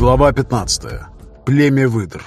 Глава 15. Племя выдр.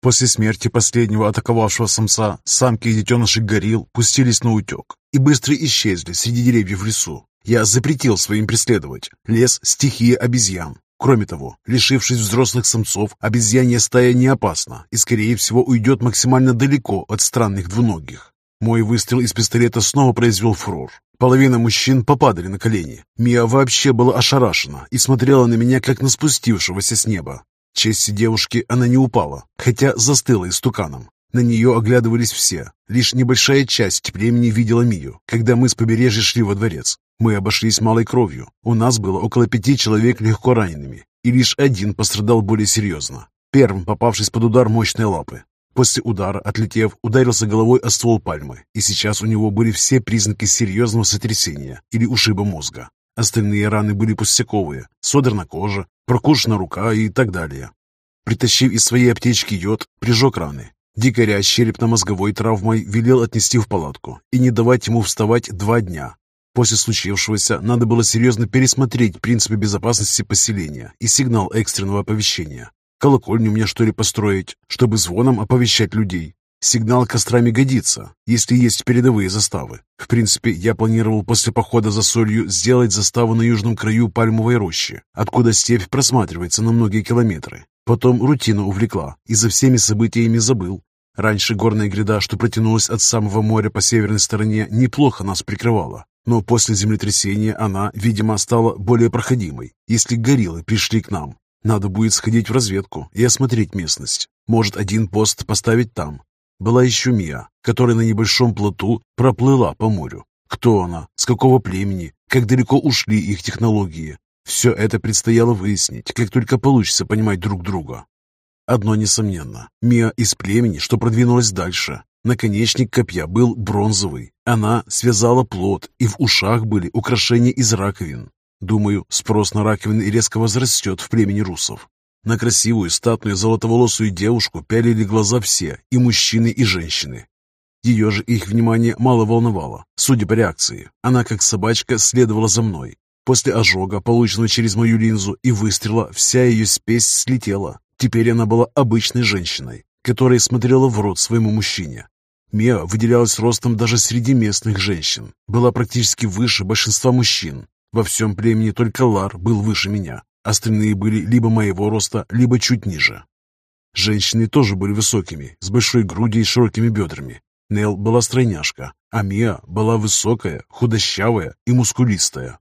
После смерти последнего атаковавшего самца, самки и детеныши горилл пустились на утек и быстро исчезли среди деревьев в лесу. Я запретил своим преследовать. Лес – стихия обезьян. Кроме того, лишившись взрослых самцов, обезьянья стая не опасна и, скорее всего, уйдет максимально далеко от странных двуногих. Мой выстрел из пистолета снова произвел фурор. Половина мужчин попадали на колени. Мия вообще была ошарашена и смотрела на меня, как на спустившегося с неба. Чести девушки она не упала, хотя застыла истуканом. На нее оглядывались все. Лишь небольшая часть племени видела Мию, когда мы с побережья шли во дворец. Мы обошлись малой кровью. У нас было около пяти человек легко ранеными, и лишь один пострадал более серьезно, первым попавшись под удар мощной лапы. После удара, отлетев, ударился головой о ствол пальмы, и сейчас у него были все признаки серьезного сотрясения или ушиба мозга. Остальные раны были пустяковые, содрана кожа, прокушена рука и так далее. Притащив из своей аптечки йод, прижег раны. Дикаря с черепно-мозговой травмой велел отнести в палатку и не давать ему вставать два дня. После случившегося надо было серьезно пересмотреть принципы безопасности поселения и сигнал экстренного оповещения. Колокольню мне, что ли, построить, чтобы звоном оповещать людей? Сигнал кострами годится, если есть передовые заставы. В принципе, я планировал после похода за солью сделать заставу на южном краю пальмовой рощи, откуда степь просматривается на многие километры. Потом рутина увлекла, и за всеми событиями забыл. Раньше горная гряда, что протянулась от самого моря по северной стороне, неплохо нас прикрывала. Но после землетрясения она, видимо, стала более проходимой, если гориллы пришли к нам. Надо будет сходить в разведку и осмотреть местность. Может, один пост поставить там. Была еще Мия, которая на небольшом плоту проплыла по морю. Кто она, с какого племени, как далеко ушли их технологии. Все это предстояло выяснить, как только получится понимать друг друга. Одно несомненно, Мия из племени, что продвинулась дальше. Наконечник копья был бронзовый. Она связала плод, и в ушах были украшения из раковин. Думаю, спрос на раковины резко возрастет в племени русов. На красивую, статную, золотоволосую девушку пялили глаза все, и мужчины, и женщины. Ее же их внимание мало волновало, судя по реакции. Она, как собачка, следовала за мной. После ожога, полученного через мою линзу, и выстрела, вся ее спесь слетела. Теперь она была обычной женщиной, которая смотрела в рот своему мужчине. Мия выделялась ростом даже среди местных женщин, была практически выше большинства мужчин, во всем племени только Лар был выше меня. Остальные были либо моего роста, либо чуть ниже. Женщины тоже были высокими, с большой грудью и широкими бедрами. Нел была стройняшка, а Мия была высокая, худощавая и мускулистая.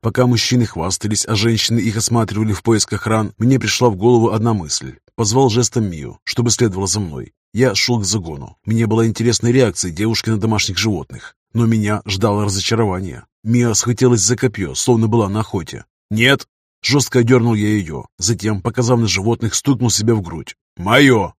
Пока мужчины хвастались, а женщины их осматривали в поисках ран, мне пришла в голову одна мысль. Позвал жестом Мию, чтобы следовала за мной. Я шел к загону. Мне была интересная реакция девушки на домашних животных. Но меня ждало разочарование. Мия схватилась за копье, словно была на охоте. «Нет!» Жестко дернул я ее, затем, показав на животных, стукнул себя в грудь. «Мое!»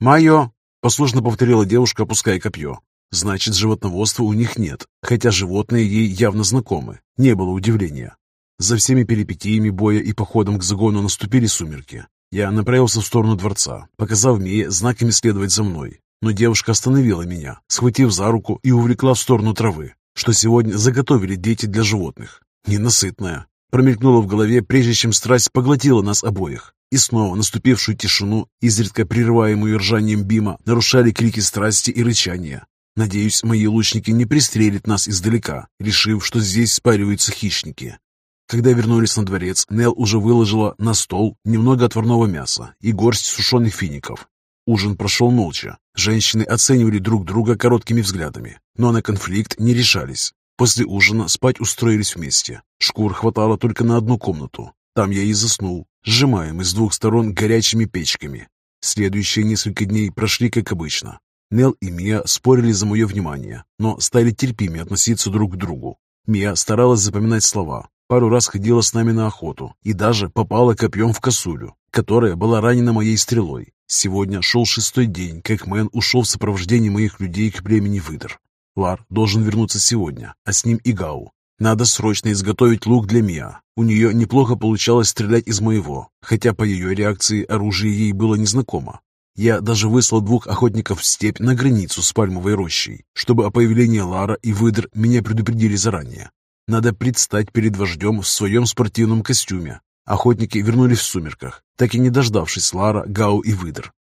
«Мое!» — послушно повторила девушка, опуская копье. «Значит, животноводства у них нет, хотя животные ей явно знакомы. Не было удивления. За всеми перипетиями боя и походом к загону наступили сумерки. Я направился в сторону дворца, показав Мие знаками следовать за мной. Но девушка остановила меня, схватив за руку и увлекла в сторону травы что сегодня заготовили дети для животных. Ненасытная. Промелькнула в голове, прежде чем страсть поглотила нас обоих. И снова наступившую тишину, изредка прерываемую ржанием Бима, нарушали крики страсти и рычания. Надеюсь, мои лучники не пристрелят нас издалека, решив, что здесь спариваются хищники. Когда вернулись на дворец, Нел уже выложила на стол немного отварного мяса и горсть сушеных фиников. Ужин прошел молча. Женщины оценивали друг друга короткими взглядами, но на конфликт не решались. После ужина спать устроились вместе. Шкур хватало только на одну комнату. Там я и заснул, сжимаемый с двух сторон горячими печками. Следующие несколько дней прошли как обычно. Нел и Мия спорили за мое внимание, но стали терпимее относиться друг к другу. Мия старалась запоминать слова, пару раз ходила с нами на охоту и даже попала копьем в косулю, которая была ранена моей стрелой. Сегодня шел шестой день, как Мэн ушел в сопровождении моих людей к племени выдр. Лар должен вернуться сегодня, а с ним и Гау. Надо срочно изготовить лук для Миа. У нее неплохо получалось стрелять из моего, хотя по ее реакции оружие ей было незнакомо. Я даже выслал двух охотников в степь на границу с пальмовой рощей, чтобы о появлении Лара и выдр меня предупредили заранее. Надо предстать перед вождем в своем спортивном костюме. Охотники вернулись в сумерках, так и не дождавшись Лара, Гау и Выдр.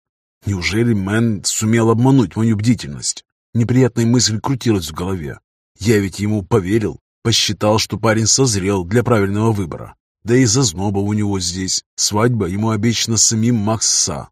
Неужели Мэн сумел обмануть мою бдительность? Неприятная мысль крутилась в голове. Я ведь ему поверил, посчитал, что парень созрел для правильного выбора. Да и зазноба у него здесь. Свадьба ему обещана сам им Макса.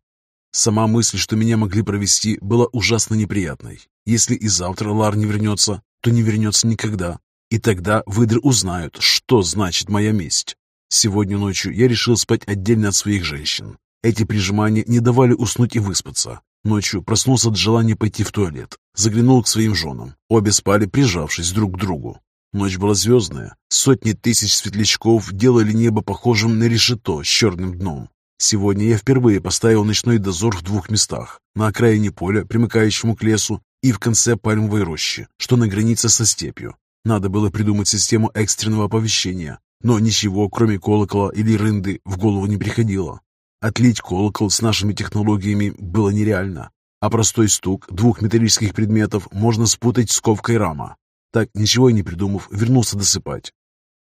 Сама мысль, что меня могли провести, была ужасно неприятной. Если и завтра Лар не вернется, то не вернется никогда. И тогда выдры узнают, что значит моя месть. Сегодня ночью я решил спать отдельно от своих женщин. Эти прижимания не давали уснуть и выспаться. Ночью проснулся от желания пойти в туалет. Заглянул к своим женам. Обе спали, прижавшись друг к другу. Ночь была звездная. Сотни тысяч светлячков делали небо похожим на решето с черным дном. Сегодня я впервые поставил ночной дозор в двух местах. На окраине поля, примыкающему к лесу, и в конце пальмовой рощи, что на границе со степью. Надо было придумать систему экстренного оповещения, но ничего, кроме колокола или рынды, в голову не приходило. Отлить колокол с нашими технологиями было нереально, а простой стук двух металлических предметов можно спутать с ковкой рама. Так, ничего и не придумав, вернулся досыпать.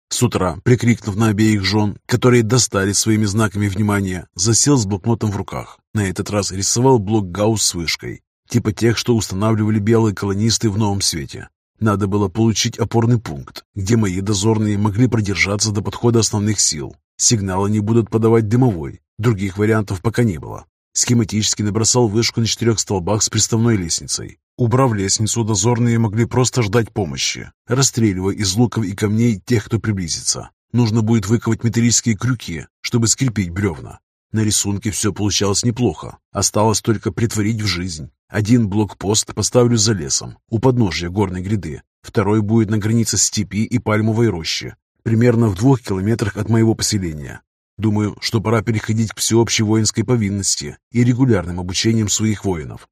С утра, прикрикнув на обеих жен, которые достали своими знаками внимания, засел с блокнотом в руках. На этот раз рисовал блок Гаусс с вышкой, типа тех, что устанавливали белые колонисты в Новом Свете. Надо было получить опорный пункт, где мои дозорные могли продержаться до подхода основных сил. Сигналы не будут подавать дымовой, других вариантов пока не было. Схематически набросал вышку на четырех столбах с приставной лестницей. Убрав лестницу, дозорные могли просто ждать помощи, расстреливая из луков и камней тех, кто приблизится. Нужно будет выковать металлические крюки, чтобы скрепить бревна. На рисунке все получалось неплохо. Осталось только притворить в жизнь. Один блокпост поставлю за лесом, у подножья горной гряды. Второй будет на границе степи и пальмовой рощи, примерно в двух километрах от моего поселения. Думаю, что пора переходить к всеобщей воинской повинности и регулярным обучением своих воинов.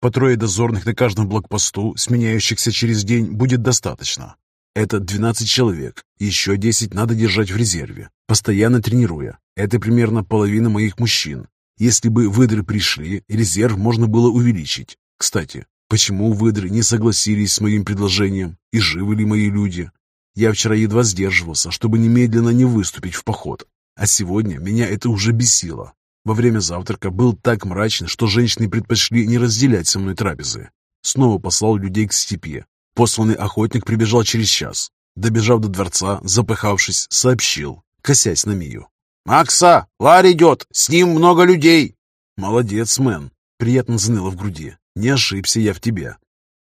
По трое дозорных на каждом блокпосту, сменяющихся через день, будет достаточно. Это 12 человек, еще 10 надо держать в резерве, постоянно тренируя. Это примерно половина моих мужчин. Если бы выдры пришли, резерв можно было увеличить. Кстати, почему выдры не согласились с моим предложением и живы ли мои люди? Я вчера едва сдерживался, чтобы немедленно не выступить в поход, а сегодня меня это уже бесило. Во время завтрака был так мрачно, что женщины предпочли не разделять со мной трапезы. Снова послал людей к степи. Посланный охотник прибежал через час. Добежав до дворца, запыхавшись, сообщил, косясь на Мию. «Макса! Лар идет! С ним много людей!» «Молодец, мэн!» Приятно заныло в груди. «Не ошибся я в тебе!»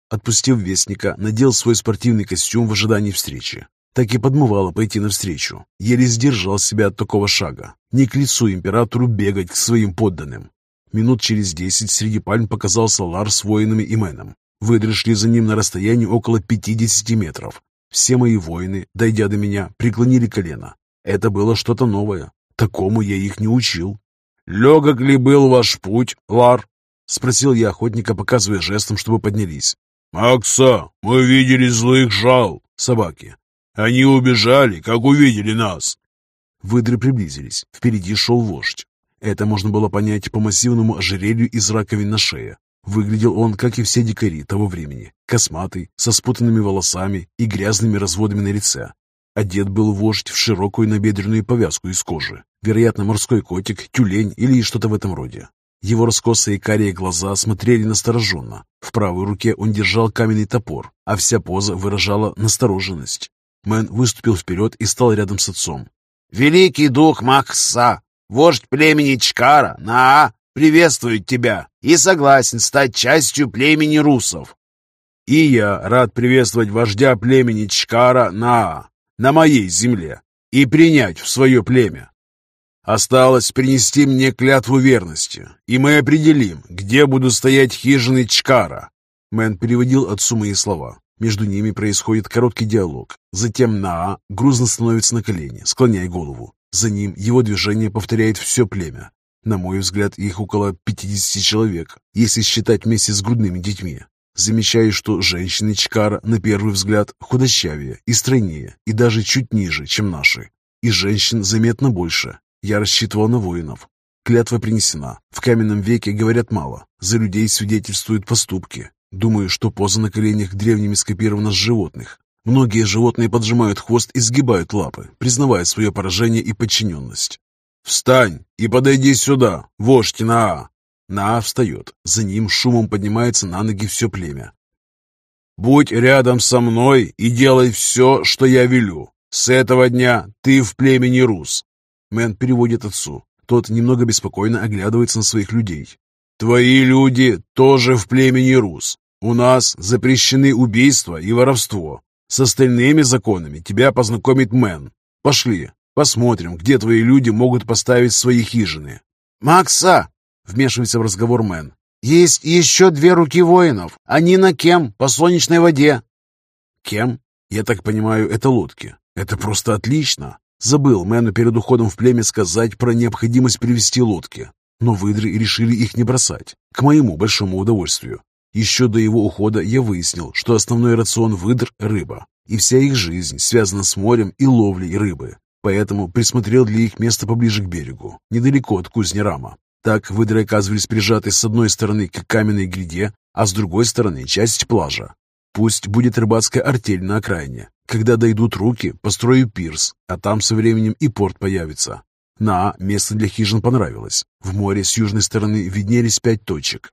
Отпустив вестника, надел свой спортивный костюм в ожидании встречи так и подмывало пойти навстречу. Еле сдержал себя от такого шага. Не к лицу императору бегать к своим подданным. Минут через десять среди пальм показался Лар с воинами и Мэном. Выдры за ним на расстоянии около 50 метров. Все мои воины, дойдя до меня, преклонили колено. Это было что-то новое. Такому я их не учил. «Легок ли был ваш путь, Лар?» — спросил я охотника, показывая жестом, чтобы поднялись. «Макса, мы видели злых жал, собаки. Они убежали, как увидели нас. Выдры приблизились. Впереди шел вождь. Это можно было понять по массивному ожерелью из раковин на шее. Выглядел он, как и все дикари того времени, косматый, со спутанными волосами и грязными разводами на лице. Одет был вождь в широкую набедренную повязку из кожи, вероятно, морской котик, тюлень или что-то в этом роде. Его раскосые карие глаза смотрели настороженно. В правой руке он держал каменный топор, а вся поза выражала настороженность. Мэн выступил вперед и стал рядом с отцом. «Великий дух Макса, вождь племени Чкара, Наа, приветствует тебя и согласен стать частью племени русов». «И я рад приветствовать вождя племени Чкара Наа на моей земле и принять в свое племя. Осталось принести мне клятву верности, и мы определим, где будут стоять хижины Чкара». Мэн переводил отцу мои слова. Между ними происходит короткий диалог. Затем Наа грузно становится на колени, склоняя голову. За ним его движение повторяет все племя. На мой взгляд, их около 50 человек, если считать вместе с грудными детьми. Замечаю, что женщины Чкара на первый взгляд худощавее и стройнее, и даже чуть ниже, чем наши. И женщин заметно больше. Я рассчитывал на воинов. Клятва принесена. В каменном веке говорят мало. За людей свидетельствуют поступки. Думаю, что поза на коленях древними скопирована с животных. Многие животные поджимают хвост и сгибают лапы, признавая свое поражение и подчиненность. «Встань и подойди сюда, вождь Наа!» Наа встает. За ним с шумом поднимается на ноги все племя. «Будь рядом со мной и делай все, что я велю. С этого дня ты в племени Рус». Мэн переводит отцу. Тот немного беспокойно оглядывается на своих людей. «Твои люди тоже в племени Рус. У нас запрещены убийства и воровство. С остальными законами тебя познакомит Мэн. Пошли, посмотрим, где твои люди могут поставить свои хижины». «Макса!» — вмешивается в разговор Мэн. «Есть еще две руки воинов. Они на Кем, по солнечной воде». «Кем? Я так понимаю, это лодки. Это просто отлично. Забыл Мэну перед уходом в племя сказать про необходимость привести лодки. Но выдры решили их не бросать, к моему большому удовольствию. Еще до его ухода я выяснил, что основной рацион выдр – рыба, и вся их жизнь связана с морем и ловлей рыбы. Поэтому присмотрел для их места поближе к берегу, недалеко от кузни Рама. Так выдры оказывались прижаты с одной стороны к каменной гряде, а с другой стороны – часть плажа. Пусть будет рыбацкая артель на окраине. Когда дойдут руки, построю пирс, а там со временем и порт появится. На место для хижин понравилось. В море с южной стороны виднелись пять точек.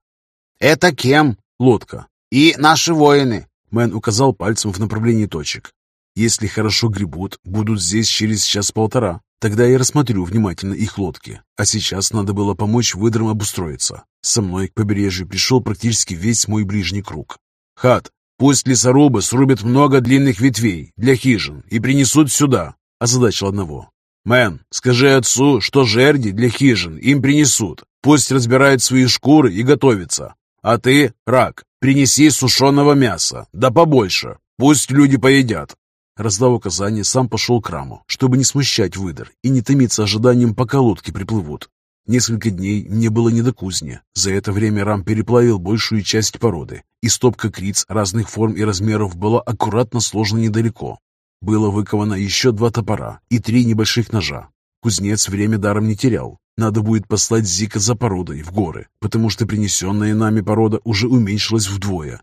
«Это кем?» «Лодка». «И наши воины». Мэн указал пальцем в направлении точек. «Если хорошо гребут, будут здесь через час-полтора. Тогда я рассмотрю внимательно их лодки. А сейчас надо было помочь выдрам обустроиться. Со мной к побережью пришел практически весь мой ближний круг. «Хат, пусть лесорубы срубят много длинных ветвей для хижин и принесут сюда», – озадачил одного. «Мэн, скажи отцу, что жерди для хижин им принесут. Пусть разбирают свои шкуры и готовятся. А ты, Рак, принеси сушеного мяса, да побольше. Пусть люди поедят». Раздав указание, сам пошел к Раму, чтобы не смущать Выдр и не томиться ожиданием, пока лодки приплывут. Несколько дней мне было не до кузни. За это время Рам переплавил большую часть породы, и стопка криц разных форм и размеров была аккуратно сложена недалеко. Было выковано еще два топора и три небольших ножа. Кузнец время даром не терял. Надо будет послать Зика за породой в горы, потому что принесенная нами порода уже уменьшилась вдвое.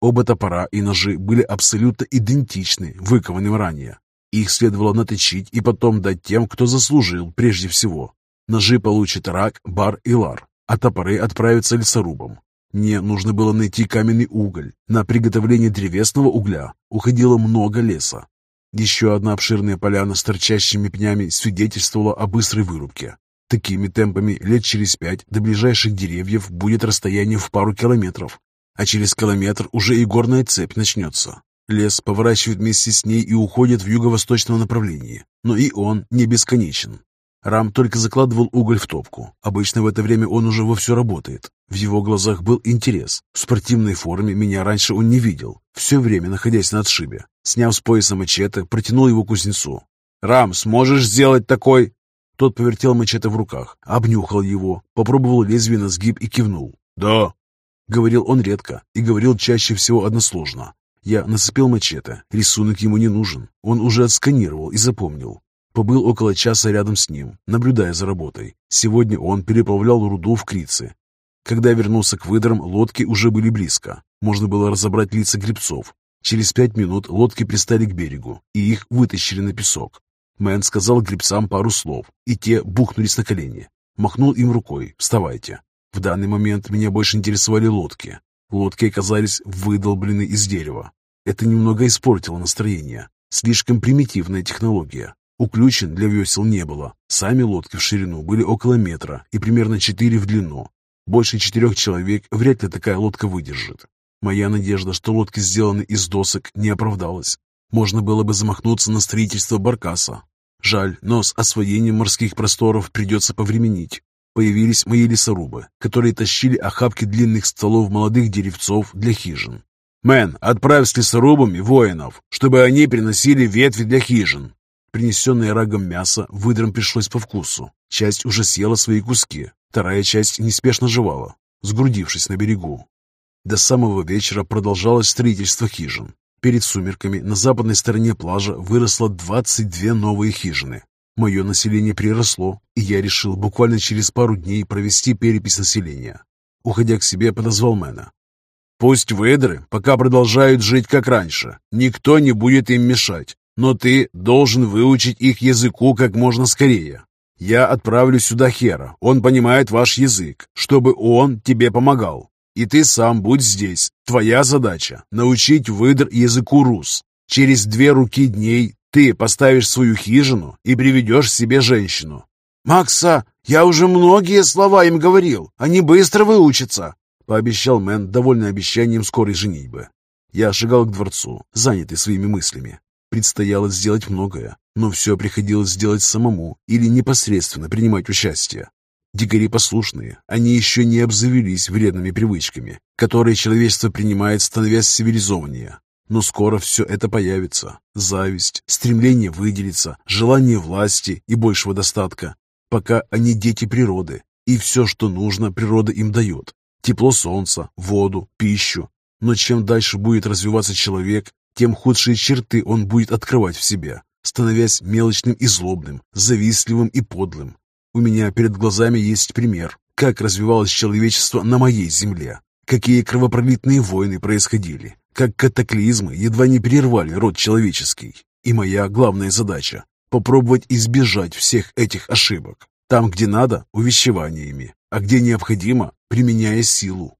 Оба топора и ножи были абсолютно идентичны выкованным ранее. Их следовало наточить и потом дать тем, кто заслужил прежде всего. Ножи получит Рак, Бар и Лар, а топоры отправятся лесорубам. Мне нужно было найти каменный уголь. На приготовление древесного угля уходило много леса. Еще одна обширная поляна с торчащими пнями свидетельствовала о быстрой вырубке. Такими темпами лет через пять до ближайших деревьев будет расстояние в пару километров, а через километр уже и горная цепь начнется. Лес поворачивает вместе с ней и уходит в юго-восточном направлении, но и он не бесконечен. Рам только закладывал уголь в топку. Обычно в это время он уже вовсю работает. В его глазах был интерес. В спортивной форме меня раньше он не видел, все время находясь на отшибе. Сняв с пояса мачете, протянул его кузнецу. «Рам, сможешь сделать такой?» Тот повертел мачете в руках, обнюхал его, попробовал лезвие на сгиб и кивнул. «Да». Говорил он редко и говорил чаще всего односложно. Я нацепил мачете, рисунок ему не нужен. Он уже отсканировал и запомнил. Побыл около часа рядом с ним, наблюдая за работой. Сегодня он переплавлял руду в крицы. Когда вернулся к выдрам, лодки уже были близко. Можно было разобрать лица гребцов, Через пять минут лодки пристали к берегу, и их вытащили на песок. Мэн сказал гребцам пару слов, и те бухнулись на колени. Махнул им рукой «Вставайте». В данный момент меня больше интересовали лодки. Лодки оказались выдолблены из дерева. Это немного испортило настроение. Слишком примитивная технология. Уключен для весел не было. Сами лодки в ширину были около метра и примерно четыре в длину. Больше четырех человек вряд ли такая лодка выдержит. Моя надежда, что лодки сделаны из досок, не оправдалась. Можно было бы замахнуться на строительство баркаса. Жаль, но с освоением морских просторов придется повременить. Появились мои лесорубы, которые тащили охапки длинных стволов молодых деревцов для хижин. «Мэн, отправь с лесорубами воинов, чтобы они приносили ветви для хижин». Принесенное рагом мясо выдрам пришлось по вкусу. Часть уже съела свои куски, вторая часть неспешно жевала, сгрудившись на берегу. До самого вечера продолжалось строительство хижин. Перед сумерками на западной стороне плажа выросло 22 новые хижины. Мое население приросло, и я решил буквально через пару дней провести перепись населения. Уходя к себе, подозвал Мэна. Пусть выдры пока продолжают жить как раньше. Никто не будет им мешать. Но ты должен выучить их языку как можно скорее. Я отправлю сюда Хера. Он понимает ваш язык, чтобы он тебе помогал. И ты сам будь здесь. Твоя задача – научить выдр языку рус. Через две руки дней ты поставишь свою хижину и приведешь себе женщину. «Макса, я уже многие слова им говорил. Они быстро выучатся», — пообещал Мэн, довольный обещанием скорой женитьбы. Я шагал к дворцу, занятый своими мыслями. Предстояло сделать многое, но все приходилось сделать самому или непосредственно принимать участие. Дикари послушные, они еще не обзавелись вредными привычками, которые человечество принимает, становясь цивилизованнее. Но скоро все это появится. Зависть, стремление выделиться, желание власти и большего достатка. Пока они дети природы, и все, что нужно, природа им дает. Тепло солнца, воду, пищу. Но чем дальше будет развиваться человек, тем худшие черты он будет открывать в себе, становясь мелочным и злобным, завистливым и подлым. У меня перед глазами есть пример, как развивалось человечество на моей земле, какие кровопролитные войны происходили, как катаклизмы едва не перервали род человеческий. И моя главная задача – попробовать избежать всех этих ошибок. Там, где надо – увещеваниями, а где необходимо – применяя силу.